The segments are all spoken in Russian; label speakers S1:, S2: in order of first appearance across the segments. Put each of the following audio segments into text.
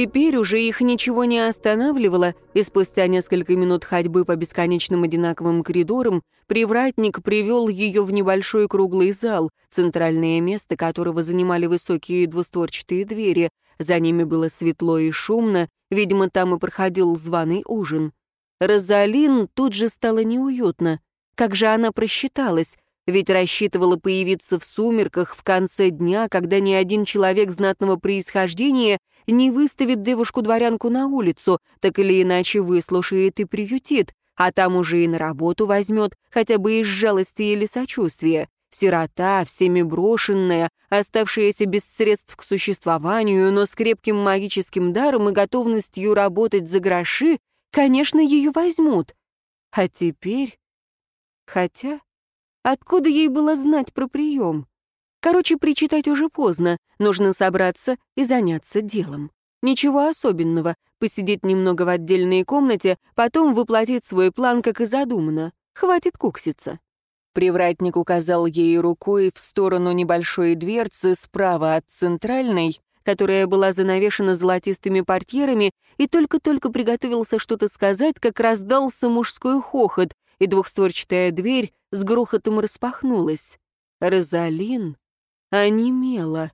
S1: Теперь уже их ничего не останавливало, и спустя несколько минут ходьбы по бесконечным одинаковым коридорам привратник привел ее в небольшой круглый зал, центральное место которого занимали высокие двустворчатые двери. За ними было светло и шумно, видимо, там и проходил званый ужин. Розалин тут же стало неуютно. Как же она просчиталась? Ведь рассчитывала появиться в сумерках в конце дня, когда ни один человек знатного происхождения не выставит девушку-дворянку на улицу, так или иначе выслушает и приютит, а там уже и на работу возьмет, хотя бы из жалости или сочувствия. Сирота, всеми брошенная, оставшаяся без средств к существованию, но с крепким магическим даром и готовностью работать за гроши, конечно, ее возьмут. А теперь... Хотя... Откуда ей было знать про прием? Короче, причитать уже поздно, нужно собраться и заняться делом. Ничего особенного, посидеть немного в отдельной комнате, потом воплотить свой план, как и задумано. Хватит кукситься. Привратник указал ей рукой в сторону небольшой дверцы справа от центральной, которая была занавешена золотистыми портьерами, и только-только приготовился что-то сказать, как раздался мужской хохот, и двухстворчатая дверь с грохотом распахнулась. Розалин онемела.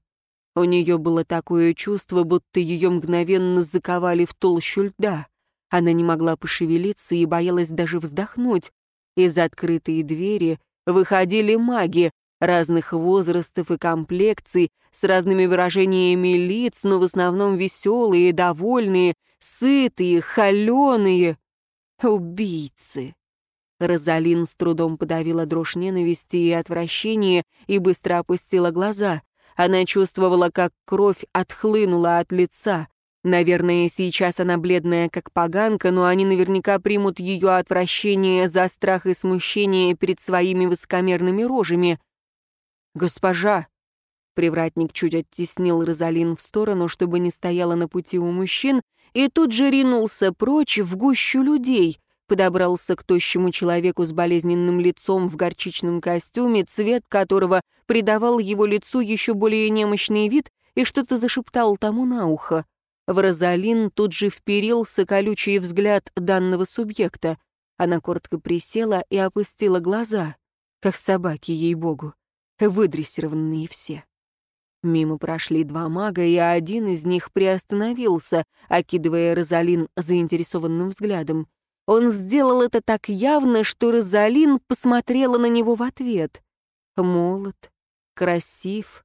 S1: У нее было такое чувство, будто ее мгновенно заковали в толщу льда. Она не могла пошевелиться и боялась даже вздохнуть. Из открытой двери выходили маги разных возрастов и комплекций, с разными выражениями лиц, но в основном веселые, довольные, сытые, холеные. Убийцы. Розалин с трудом подавила дрожь ненависти и отвращения и быстро опустила глаза. Она чувствовала, как кровь отхлынула от лица. Наверное, сейчас она бледная, как поганка, но они наверняка примут ее отвращение за страх и смущение перед своими высокомерными рожами. «Госпожа!» Привратник чуть оттеснил Розалин в сторону, чтобы не стояла на пути у мужчин, и тут же ринулся прочь в гущу людей подобрался к тощему человеку с болезненным лицом в горчичном костюме, цвет которого придавал его лицу еще более немощный вид, и что-то зашептал тому на ухо. В Розалин тут же вперился колючий взгляд данного субъекта. Она коротко присела и опустила глаза, как собаки, ей-богу, выдрессированные все. Мимо прошли два мага, и один из них приостановился, окидывая Розалин заинтересованным взглядом. Он сделал это так явно, что Розалин посмотрела на него в ответ. Молод, красив,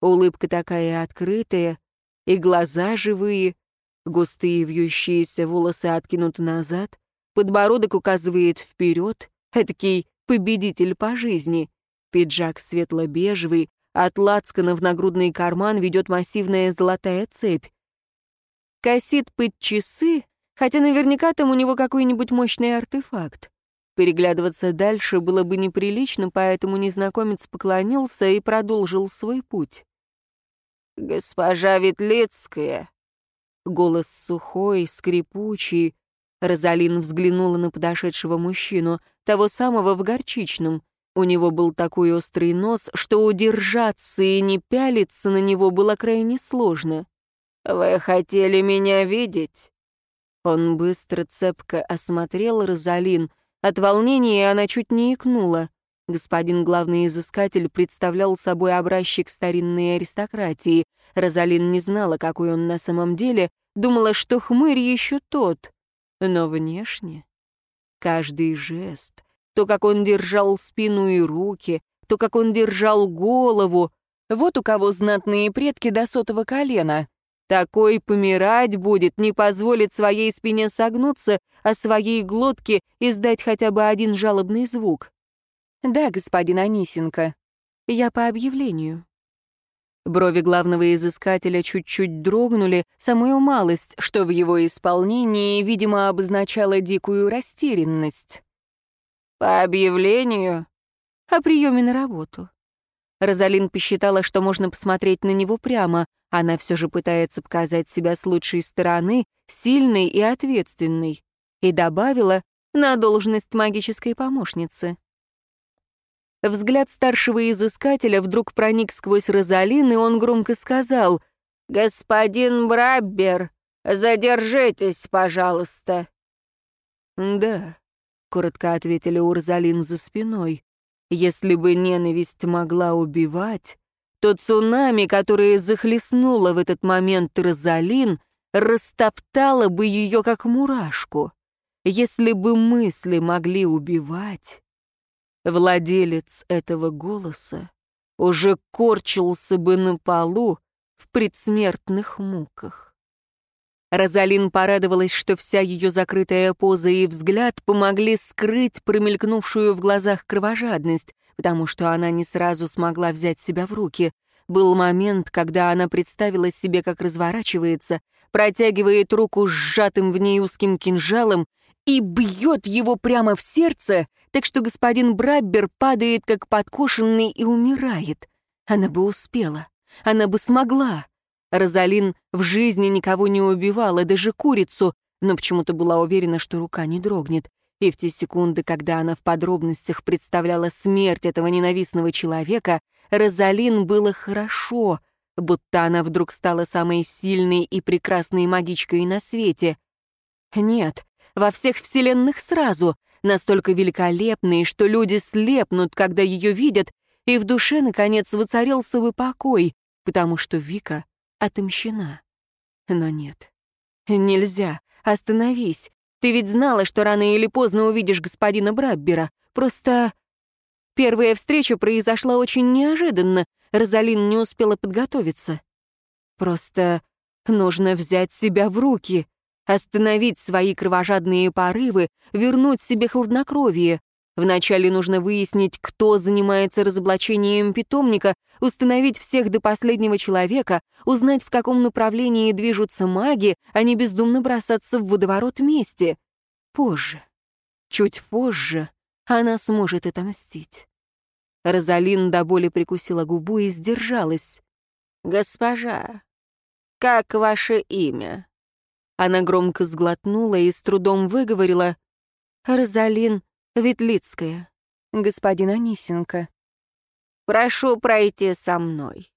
S1: улыбка такая открытая, и глаза живые, густые вьющиеся волосы откинуты назад, подбородок указывает вперед, этакий победитель по жизни, пиджак светло-бежевый, от лацкана в нагрудный карман ведет массивная золотая цепь. Косит под часы, Хотя наверняка там у него какой-нибудь мощный артефакт. Переглядываться дальше было бы неприлично, поэтому незнакомец поклонился и продолжил свой путь. «Госпожа Ветлецкая!» Голос сухой, скрипучий. Розалин взглянула на подошедшего мужчину, того самого в горчичном. У него был такой острый нос, что удержаться и не пялиться на него было крайне сложно. «Вы хотели меня видеть?» Он быстро, цепко осмотрел Розалин. От волнения она чуть не икнула. Господин главный изыскатель представлял собой образчик старинной аристократии. Розалин не знала, какой он на самом деле, думала, что хмырь еще тот. Но внешне... Каждый жест, то, как он держал спину и руки, то, как он держал голову, вот у кого знатные предки до сотого колена. Такой помирать будет, не позволит своей спине согнуться, а своей глотке издать хотя бы один жалобный звук. «Да, господин Анисенко, я по объявлению». Брови главного изыскателя чуть-чуть дрогнули, самую малость, что в его исполнении, видимо, обозначало дикую растерянность. «По объявлению?» «О приеме на работу». Розалин посчитала, что можно посмотреть на него прямо. Она все же пытается показать себя с лучшей стороны, сильной и ответственной. И добавила на должность магической помощницы. Взгляд старшего изыскателя вдруг проник сквозь Розалин, и он громко сказал «Господин Браббер,
S2: «Задержитесь, пожалуйста».
S1: «Да», — коротко ответили Урзалин за спиной. «Если бы ненависть могла убивать, то цунами, которое захлестнуло в этот момент Розалин, растоптало бы ее как мурашку. Если бы мысли могли убивать, владелец этого голоса уже корчился бы на полу в предсмертных муках. Розалин порадовалась, что вся ее закрытая поза и взгляд помогли скрыть промелькнувшую в глазах кровожадность, потому что она не сразу смогла взять себя в руки. Был момент, когда она представила себе, как разворачивается, протягивает руку с сжатым в ней узким кинжалом и бьет его прямо в сердце, так что господин Браббер падает как подкошенный и умирает. Она бы успела, она бы смогла. Розалин в жизни никого не убивала, даже курицу, но почему-то была уверена, что рука не дрогнет. И в те секунды, когда она в подробностях представляла смерть этого ненавистного человека, Розалин было хорошо, будто она вдруг стала самой сильной и прекрасной магичкой на свете. Нет, во всех вселенных сразу, настолько великолепной, что люди слепнут, когда ее видят, и в душе, наконец, воцарился бы покой, потому что Вика отомщена. Но нет. Нельзя. Остановись. Ты ведь знала, что рано или поздно увидишь господина Браббера. Просто... Первая встреча произошла очень неожиданно. Розалин не успела подготовиться. Просто нужно взять себя в руки остановить свои кровожадные порывы, вернуть себе хладнокровие. Вначале нужно выяснить, кто занимается разоблачением питомника, установить всех до последнего человека, узнать, в каком направлении движутся маги, а не бездумно бросаться в водоворот мести. Позже, чуть позже, она сможет отомстить. Розалин до боли прикусила губу и сдержалась.
S2: «Госпожа, как ваше имя?»
S1: Она громко сглотнула и с трудом выговорила «Розалин Ветлицкая, господин Анисенко».
S2: «Прошу пройти со мной».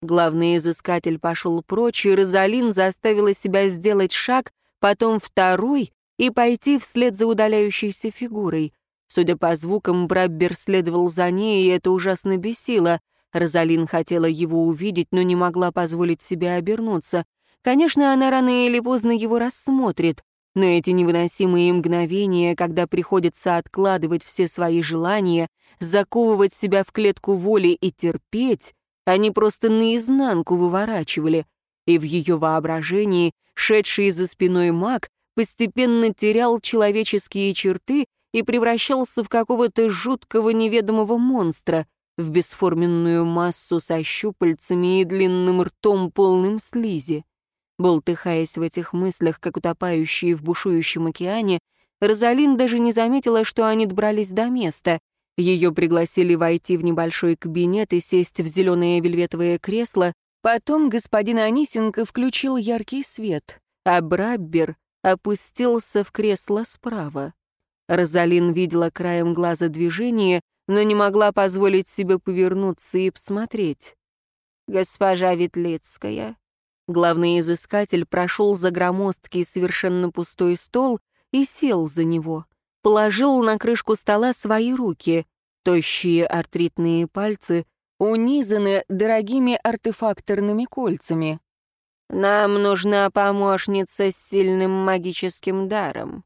S1: Главный изыскатель пошел прочь, и Розалин заставила себя сделать шаг, потом второй и пойти вслед за удаляющейся фигурой. Судя по звукам, Браббер следовал за ней, и это ужасно бесило. Розалин хотела его увидеть, но не могла позволить себе обернуться. Конечно, она рано или поздно его рассмотрит, но эти невыносимые мгновения, когда приходится откладывать все свои желания, заковывать себя в клетку воли и терпеть, они просто наизнанку выворачивали, и в ее воображении шедший за спиной маг постепенно терял человеческие черты и превращался в какого-то жуткого неведомого монстра, в бесформенную массу со щупальцами и длинным ртом, полным слизи. Болтыхаясь в этих мыслях, как утопающие в бушующем океане, Розалин даже не заметила, что они добрались до места. Ее пригласили войти в небольшой кабинет и сесть в зеленое вельветовое кресло. Потом господин Анисенко включил яркий свет, а Браббер опустился в кресло справа. Розалин видела краем глаза движение, но не могла позволить себе повернуться и посмотреть.
S2: «Госпожа Ветлицкая»,
S1: Главный изыскатель прошел за громоздкий совершенно пустой стол и сел за него. Положил на крышку стола свои руки. Тощие артритные пальцы унизаны дорогими артефакторными кольцами.
S2: «Нам нужна помощница с сильным магическим даром».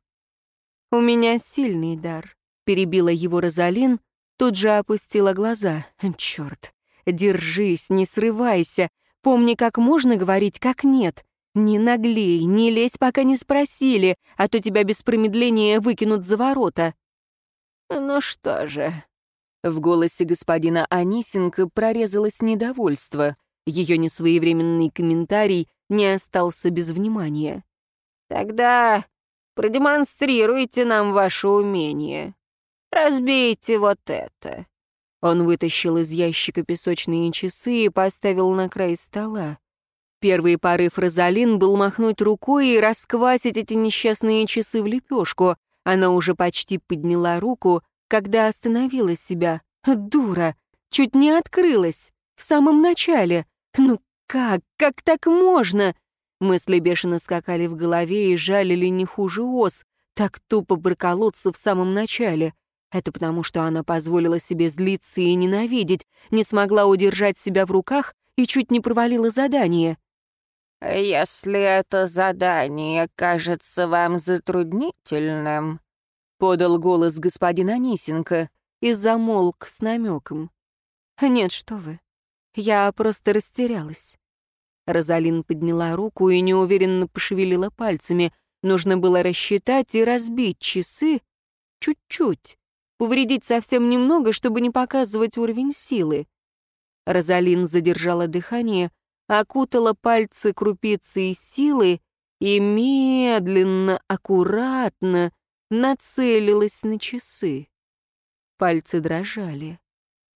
S1: «У меня сильный дар», — перебила его Розалин, тут же опустила глаза. «Черт, держись, не срывайся, Помни, как можно говорить, как нет. Не наглей, не лезь, пока не спросили, а то тебя без промедления выкинут за ворота».
S2: «Ну что же...»
S1: В голосе господина Анисенко прорезалось недовольство. Ее несвоевременный комментарий не остался без внимания.
S2: «Тогда продемонстрируйте нам ваше умение. Разбейте вот это».
S1: Он вытащил из ящика песочные часы и поставил на край стола. Первый порыв Розалин был махнуть рукой и расквасить эти несчастные часы в лепешку. Она уже почти подняла руку, когда остановила себя. Дура! Чуть не открылась. В самом начале. Ну как? Как так можно? Мысли бешено скакали в голове и жалили не хуже ос, так тупо проколоться в самом начале. Это потому, что она позволила себе злиться и ненавидеть, не смогла удержать себя в руках и чуть не провалила задание.
S2: «Если это задание кажется вам затруднительным», — подал голос господин Анисенко и замолк с намеком.
S1: «Нет, что вы. Я просто растерялась». Розалин подняла руку и неуверенно пошевелила пальцами. Нужно было рассчитать и разбить часы чуть-чуть. Повредить совсем немного, чтобы не показывать уровень силы. Розалин задержала дыхание, окутала пальцы крупицей силы и медленно, аккуратно нацелилась на часы. Пальцы дрожали.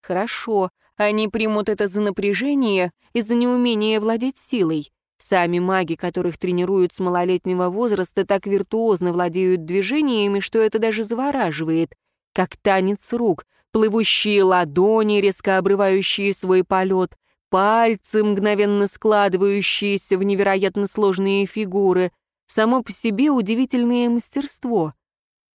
S1: Хорошо, они примут это за напряжение и за неумение владеть силой. Сами маги, которых тренируют с малолетнего возраста, так виртуозно владеют движениями, что это даже завораживает. Как танец рук, плывущие ладони, резко обрывающие свой полет, пальцы, мгновенно складывающиеся в невероятно сложные фигуры. Само по себе удивительное мастерство.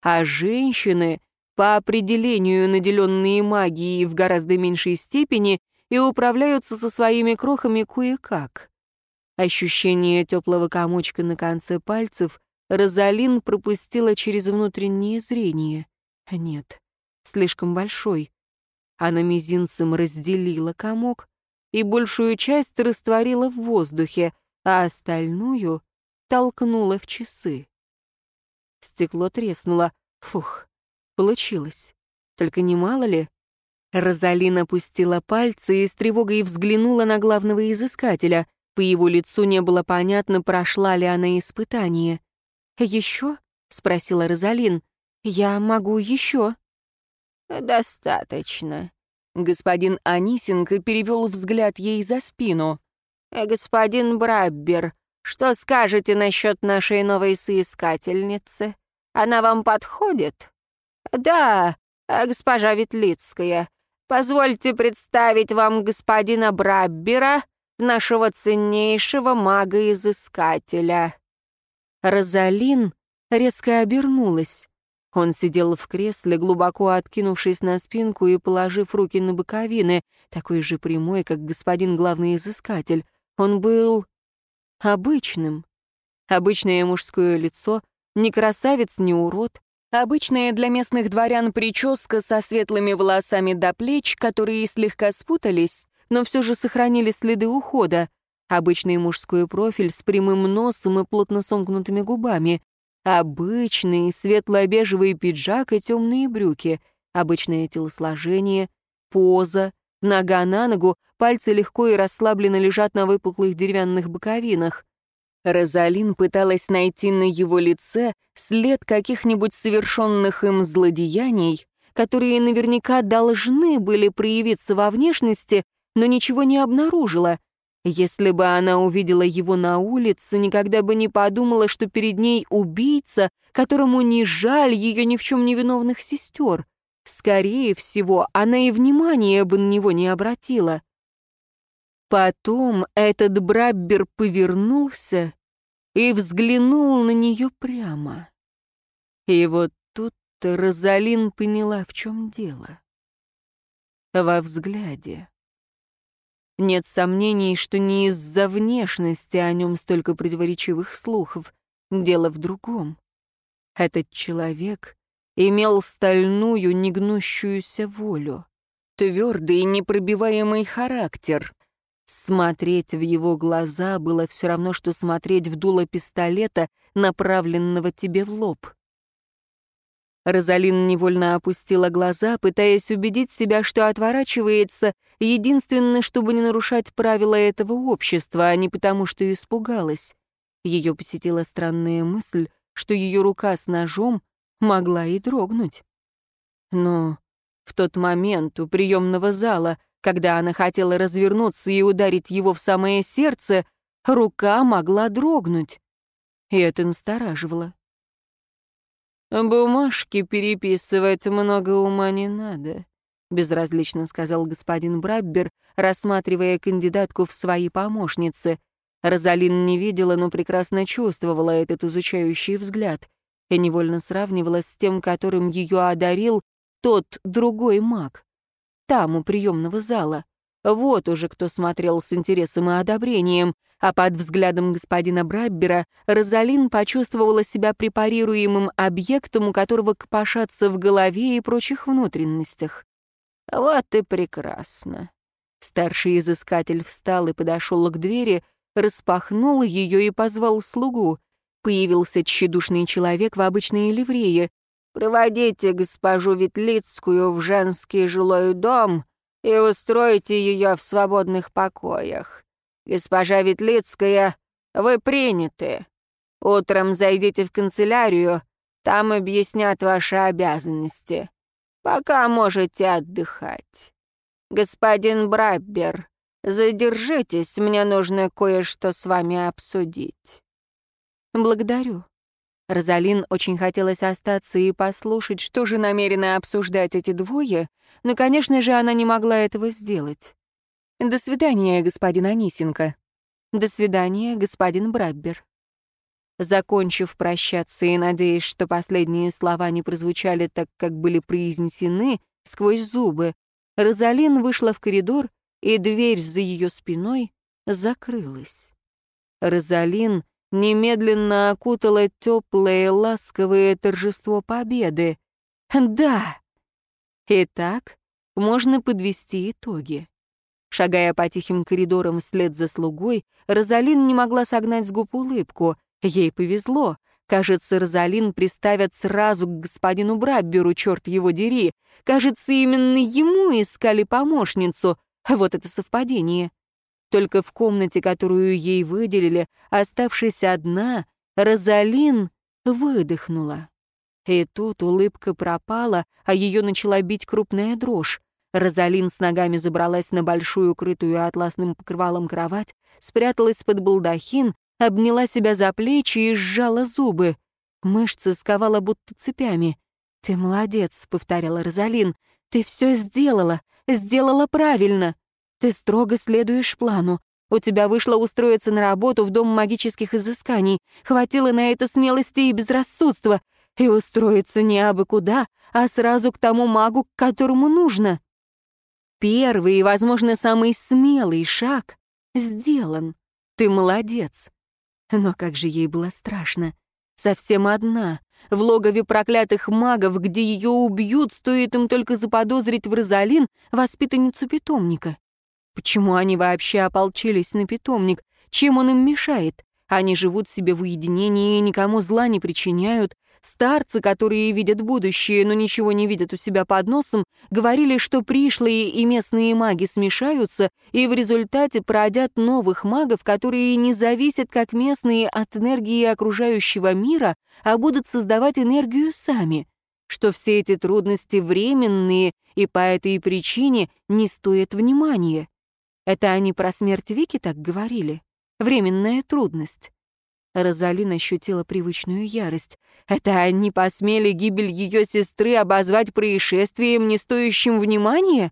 S1: А женщины по определению наделенные магией в гораздо меньшей степени и управляются со своими крохами кое-как. Ощущение теплого комочка на конце пальцев Розалин пропустила через внутреннее зрение. Нет, слишком большой. Она мизинцем разделила комок и большую часть растворила в воздухе, а остальную толкнула в часы. Стекло треснуло. Фух, Получилось. Только не мало ли? Розалина опустила пальцы и с тревогой взглянула на главного изыскателя. По его лицу не было понятно, прошла ли она испытание. «Еще?» — спросила Розалин. «Я могу еще».
S2: «Достаточно».
S1: Господин Анисенко перевел взгляд ей за спину.
S2: «Господин Браббер, что скажете насчет нашей новой соискательницы? Она вам подходит?» «Да, э, госпожа Ветлицкая, позвольте представить вам господина Браббера, нашего ценнейшего мага-изыскателя».
S1: Розалин резко обернулась. Он сидел в кресле, глубоко откинувшись на спинку и положив руки на боковины, такой же прямой, как господин главный изыскатель. Он был обычным. Обычное мужское лицо, ни красавец, ни урод, Обычная для местных дворян прическа со светлыми волосами до плеч, которые слегка спутались, но все же сохранили следы ухода. Обычный мужской профиль с прямым носом и плотно сомкнутыми губами. Обычный светло-бежевый пиджак и темные брюки. Обычное телосложение, поза, нога на ногу, пальцы легко и расслабленно лежат на выпуклых деревянных боковинах. Розалин пыталась найти на его лице след каких-нибудь совершенных им злодеяний, которые наверняка должны были проявиться во внешности, но ничего не обнаружила. Если бы она увидела его на улице, никогда бы не подумала, что перед ней убийца, которому не жаль ее ни в чем невиновных сестер. Скорее всего, она и внимания бы на него не обратила. Потом этот Браббер повернулся и взглянул на нее прямо. И вот тут-то Розалин поняла, в чем дело. Во взгляде. Нет сомнений, что не из-за внешности о нем столько противоречивых слухов. Дело в другом. Этот человек имел стальную, негнущуюся волю, твердый и непробиваемый характер, Смотреть в его глаза было все равно, что смотреть в дуло пистолета, направленного тебе в лоб. Розалин невольно опустила глаза, пытаясь убедить себя, что отворачивается, единственное, чтобы не нарушать правила этого общества, а не потому, что испугалась. Ее посетила странная мысль, что ее рука с ножом могла и дрогнуть. Но в тот момент у приемного зала когда она хотела развернуться и ударить его в самое сердце, рука могла дрогнуть. И это настораживало. «Бумажки переписывать много ума не надо», — безразлично сказал господин Браббер, рассматривая кандидатку в свои помощницы. Розалин не видела, но прекрасно чувствовала этот изучающий взгляд и невольно сравнивала с тем, которым ее одарил тот другой маг. Там, у приемного зала. Вот уже кто смотрел с интересом и одобрением, а под взглядом господина Браббера Розалин почувствовала себя препарируемым объектом, у которого копошатся в голове и прочих внутренностях. «Вот и прекрасно». Старший изыскатель встал и подошел к двери, распахнул ее и позвал слугу. Появился тщедушный человек в обычной ливрее. «Проводите госпожу Ветлицкую в женский жилой дом и устройте ее в свободных покоях. Госпожа Ветлицкая, вы приняты. Утром зайдите в канцелярию, там объяснят ваши обязанности. Пока можете отдыхать. Господин Браббер, задержитесь, мне нужно кое-что с вами обсудить. Благодарю. Розалин очень хотелось остаться и послушать, что же намерены обсуждать эти двое, но, конечно же, она не могла этого сделать. «До свидания, господин Анисенко». «До свидания, господин Браббер». Закончив прощаться и надеясь, что последние слова не прозвучали так, как были произнесены, сквозь зубы, Розалин вышла в коридор, и дверь за ее спиной закрылась. Розалин немедленно окутало теплое, ласковое торжество победы. Да! Итак, можно подвести итоги. Шагая по тихим коридорам вслед за слугой, Розалин не могла согнать с губ улыбку. Ей повезло. Кажется, Розалин приставят сразу к господину Брабберу, черт его дери. Кажется, именно ему искали помощницу. Вот это совпадение. Только в комнате, которую ей выделили, оставшись одна, Розалин выдохнула. И тут улыбка пропала, а ее начала бить крупная дрожь. Розалин с ногами забралась на большую, крытую атласным покрывалом кровать, спряталась под балдахин, обняла себя за плечи и сжала зубы. Мышцы сковала будто цепями. «Ты молодец», — повторяла Розалин. «Ты все сделала, сделала правильно». Ты строго следуешь плану. У тебя вышло устроиться на работу в Дом магических изысканий. Хватило на это смелости и безрассудства. И устроиться не абы куда, а сразу к тому магу, к которому нужно. Первый и, возможно, самый смелый шаг сделан. Ты молодец. Но как же ей было страшно. Совсем одна, в логове проклятых магов, где ее убьют, стоит им только заподозрить в Розалин, воспитанницу питомника. Почему они вообще ополчились на питомник? Чем он им мешает? Они живут себе в уединении и никому зла не причиняют. Старцы, которые видят будущее, но ничего не видят у себя под носом, говорили, что пришлые и местные маги смешаются и в результате породят новых магов, которые не зависят как местные от энергии окружающего мира, а будут создавать энергию сами. Что все эти трудности временные и по этой причине не стоят внимания. Это они про смерть Вики так говорили? Временная трудность. Розалин ощутила привычную ярость. Это они посмели гибель ее сестры обозвать происшествием, не стоящим внимания?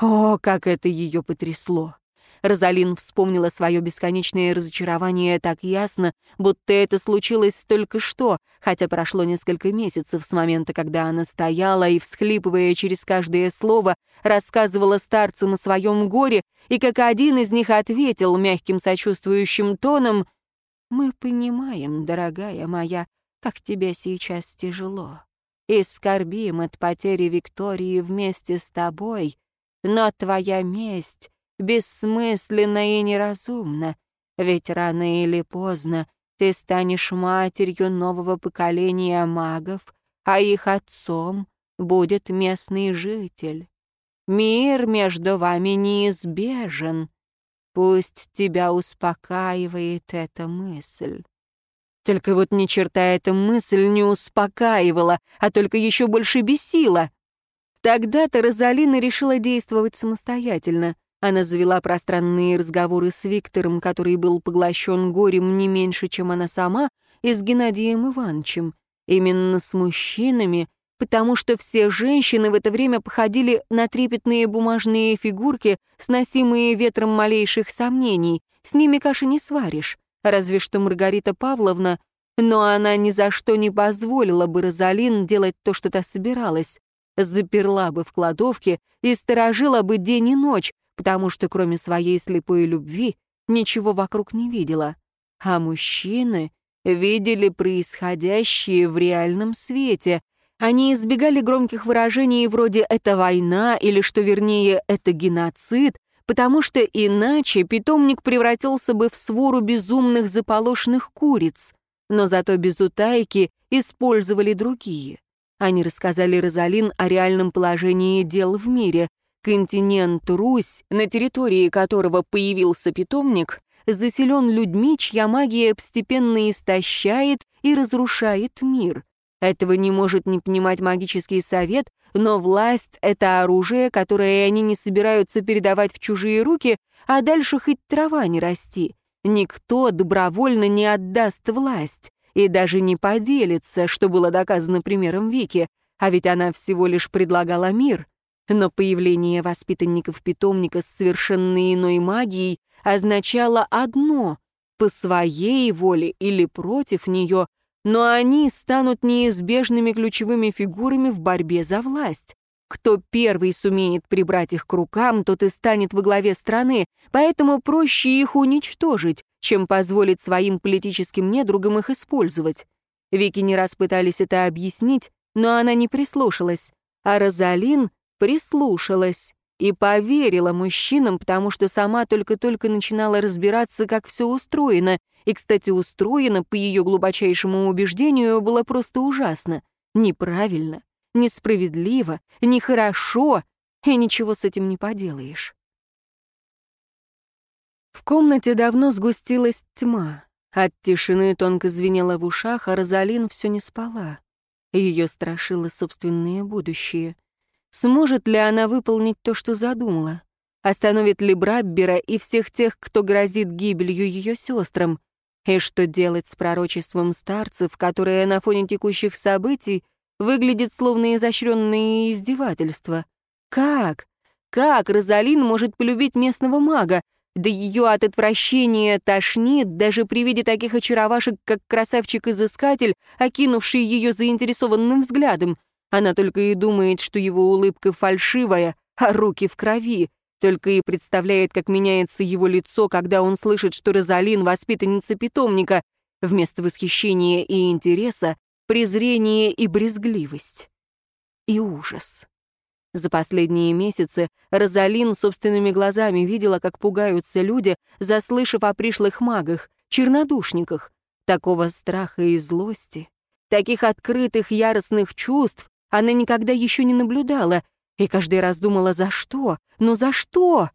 S1: О, как это ее потрясло! Розалин вспомнила свое бесконечное разочарование так ясно, будто это случилось только что, хотя прошло несколько месяцев с момента, когда она стояла и, всхлипывая через каждое слово, рассказывала старцам о своем горе, и как один из них ответил мягким сочувствующим тоном «Мы понимаем, дорогая моя, как тебе сейчас тяжело, и скорбим от потери Виктории вместе с тобой, но твоя месть бессмысленно и неразумно, ведь рано или поздно ты станешь матерью нового поколения магов, а их отцом будет местный житель. Мир между вами неизбежен. Пусть тебя успокаивает эта мысль. Только вот ни черта эта мысль не успокаивала, а только еще больше бесила. Тогда-то Розалина решила действовать самостоятельно. Она завела пространные разговоры с Виктором, который был поглощен горем не меньше, чем она сама, и с Геннадием Ивановичем. Именно с мужчинами, потому что все женщины в это время походили на трепетные бумажные фигурки, сносимые ветром малейших сомнений. С ними каши не сваришь. Разве что Маргарита Павловна, но она ни за что не позволила бы Розалин делать то, что та собиралась. Заперла бы в кладовке и сторожила бы день и ночь, потому что кроме своей слепой любви ничего вокруг не видела. А мужчины видели происходящее в реальном свете. Они избегали громких выражений вроде «это война» или, что вернее, «это геноцид», потому что иначе питомник превратился бы в свору безумных заполошных куриц. Но зато без утайки использовали другие. Они рассказали Розалин о реальном положении дел в мире. Континент Русь, на территории которого появился питомник, заселен людьми, чья магия постепенно истощает и разрушает мир. Этого не может не понимать магический совет, но власть — это оружие, которое они не собираются передавать в чужие руки, а дальше хоть трава не расти. Никто добровольно не отдаст власть и даже не поделится, что было доказано примером Вики, а ведь она всего лишь предлагала мир. Но появление воспитанников питомника с совершенно иной магией означало одно — по своей воле или против нее, но они станут неизбежными ключевыми фигурами в борьбе за власть. Кто первый сумеет прибрать их к рукам, тот и станет во главе страны, поэтому проще их уничтожить, чем позволить своим политическим недругам их использовать. Вики не раз пытались это объяснить, но она не прислушалась, а Розалин прислушалась и поверила мужчинам, потому что сама только-только начинала разбираться, как все устроено. И, кстати, устроено, по ее глубочайшему убеждению, было просто ужасно. Неправильно, несправедливо, нехорошо, и ничего с этим не поделаешь. В комнате давно сгустилась тьма. От тишины тонко звенела в ушах, а Розалин все не спала. Ее страшило собственное будущее. Сможет ли она выполнить то, что задумала? Остановит ли Браббера и всех тех, кто грозит гибелью ее сестрам? И что делать с пророчеством старцев, которое на фоне текущих событий выглядит словно изощренное издевательство? Как? Как Розалин может полюбить местного мага? Да ее от отвращения тошнит даже при виде таких очаровашек, как красавчик-изыскатель, окинувший ее заинтересованным взглядом — она только и думает, что его улыбка фальшивая, а руки в крови. Только и представляет, как меняется его лицо, когда он слышит, что Розалин — воспитанница питомника. Вместо восхищения и интереса — презрение и брезгливость. И ужас. За последние месяцы Розалин собственными глазами видела, как пугаются люди, заслышав о пришлых магах, чернодушниках. Такого страха и злости, таких открытых яростных чувств она никогда еще не наблюдала, и каждый раз думала, за что, ну за что?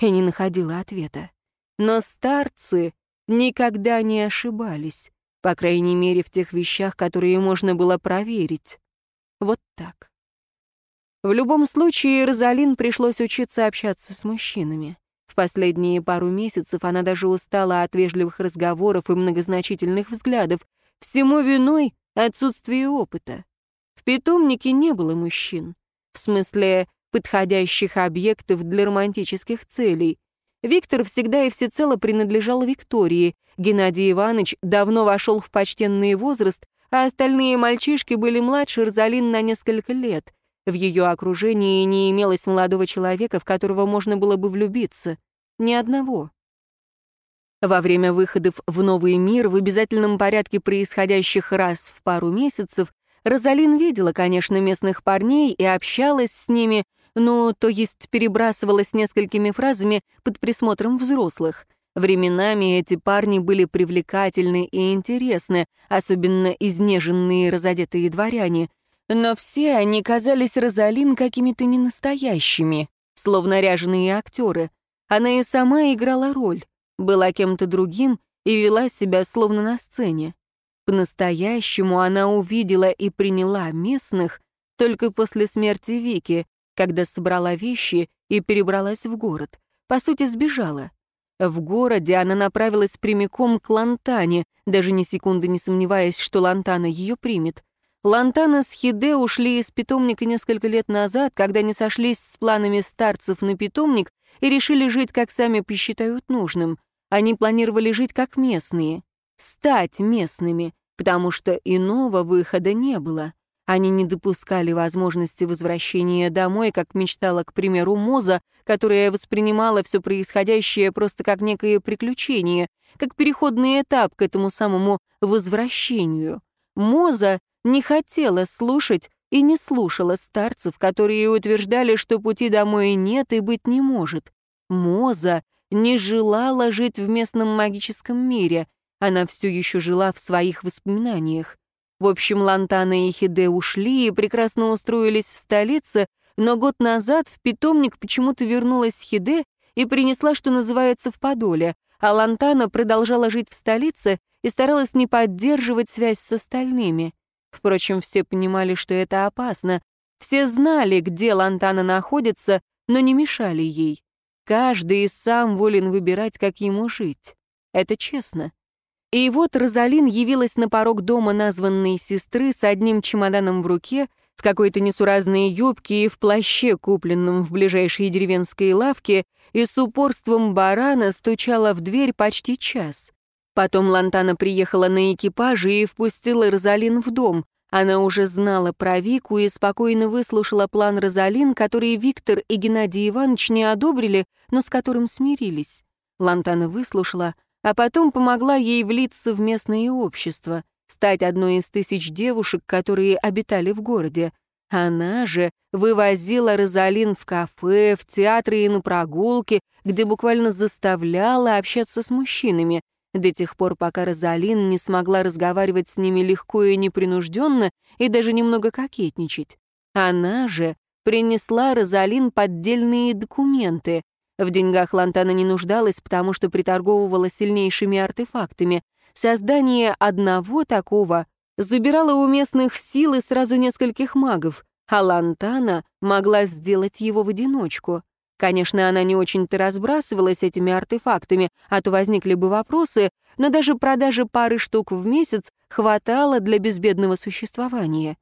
S1: И не находила ответа. Но старцы никогда не ошибались, по крайней мере, в тех вещах, которые можно было проверить. Вот так. В любом случае, Розалин пришлось учиться общаться с мужчинами. В последние пару месяцев она даже устала от вежливых разговоров и многозначительных взглядов. Всему виной отсутствие опыта. В питомнике не было мужчин. В смысле, подходящих объектов для романтических целей. Виктор всегда и всецело принадлежал Виктории. Геннадий Иванович давно вошел в почтенный возраст, а остальные мальчишки были младше Розалин на несколько лет. В ее окружении не имелось молодого человека, в которого можно было бы влюбиться. Ни одного. Во время выходов в новый мир в обязательном порядке происходящих раз в пару месяцев Розалин видела, конечно, местных парней и общалась с ними, но то есть перебрасывалась несколькими фразами под присмотром взрослых. Временами эти парни были привлекательны и интересны, особенно изнеженные разодетые дворяне. Но все они казались Розалин какими-то ненастоящими, словно ряженые актеры. Она и сама играла роль, была кем-то другим и вела себя словно на сцене. По-настоящему она увидела и приняла местных только после смерти Вики, когда собрала вещи и перебралась в город. По сути, сбежала. В городе она направилась прямиком к Лантане, даже ни секунды не сомневаясь, что Лантана ее примет. Лантана с Хиде ушли из питомника несколько лет назад, когда не сошлись с планами старцев на питомник и решили жить, как сами посчитают нужным. Они планировали жить как местные, стать местными, потому что иного выхода не было. Они не допускали возможности возвращения домой, как мечтала, к примеру, Моза, которая воспринимала все происходящее просто как некое приключение, как переходный этап к этому самому возвращению. Моза не хотела слушать и не слушала старцев, которые утверждали, что пути домой нет и быть не может. Моза не желала жить в местном магическом мире, она все еще жила в своих воспоминаниях. В общем, Лантана и Хиде ушли и прекрасно устроились в столице, но год назад в питомник почему-то вернулась Хиде и принесла, что называется, в Подоле, а Лантана продолжала жить в столице и старалась не поддерживать связь с остальными. Впрочем, все понимали, что это опасно. Все знали, где Лантана находится, но не мешали ей. Каждый и сам волен выбирать, как ему жить. Это честно. И вот Розалин явилась на порог дома названной сестры с одним чемоданом в руке, в какой-то несуразной юбке и в плаще, купленном в ближайшей деревенской лавке, и с упорством барана стучала в дверь почти час. Потом Лантана приехала на экипаже и впустила Розалин в дом. Она уже знала про Вику и спокойно выслушала план Розалин, который Виктор и Геннадий Иванович не одобрили, но с которым смирились. Лантана выслушала, а потом помогла ей влиться в местное общество, стать одной из тысяч девушек, которые обитали в городе. Она же вывозила Розалин в кафе, в театры и на прогулки, где буквально заставляла общаться с мужчинами, до тех пор, пока Розалин не смогла разговаривать с ними легко и непринужденно и даже немного кокетничать. Она же принесла Розалин поддельные документы, в деньгах Лантана не нуждалась, потому что приторговывала сильнейшими артефактами. Создание одного такого забирало у местных силы сразу нескольких магов, а Лантана могла сделать его в одиночку. Конечно, она не очень-то разбрасывалась этими артефактами, а то возникли бы вопросы, но даже продажи пары штук в месяц хватало для безбедного существования.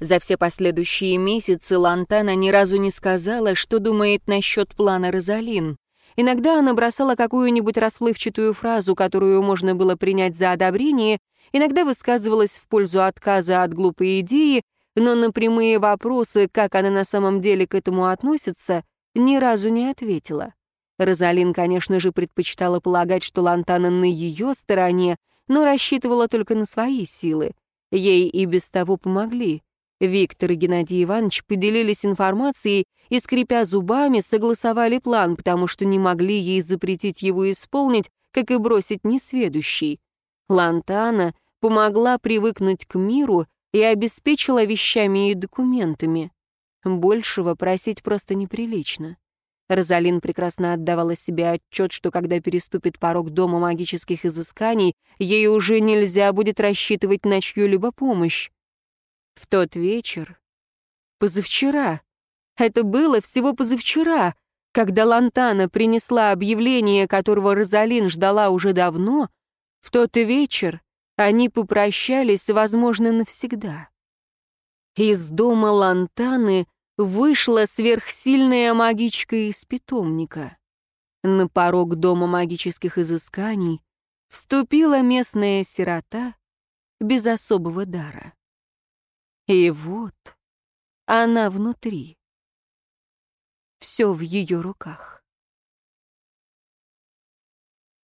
S1: За все последующие месяцы Лантана ни разу не сказала, что думает насчет плана Розалин. Иногда она бросала какую-нибудь расплывчатую фразу, которую можно было принять за одобрение, иногда высказывалась в пользу отказа от глупой идеи, но на прямые вопросы, как она на самом деле к этому относится, ни разу не ответила. Розалин, конечно же, предпочитала полагать, что Лантана на ее стороне, но рассчитывала только на свои силы. Ей и без того помогли. Виктор и Геннадий Иванович поделились информацией и, скрипя зубами, согласовали план, потому что не могли ей запретить его исполнить, как и бросить несведущий. Лантана помогла привыкнуть к миру и обеспечила вещами и документами. Большего просить просто неприлично. Розалин прекрасно отдавала себе отчет, что когда переступит порог дома магических изысканий, ей уже нельзя будет рассчитывать на чью-либо помощь. В тот вечер, позавчера, это было всего позавчера, когда Лантана принесла объявление, которого Розалин ждала уже давно, в тот вечер они попрощались, возможно, навсегда. Из дома Лантаны вышла сверхсильная магичка из питомника. На порог дома магических изысканий вступила местная сирота без особого дара. И вот она внутри. Все в ее руках.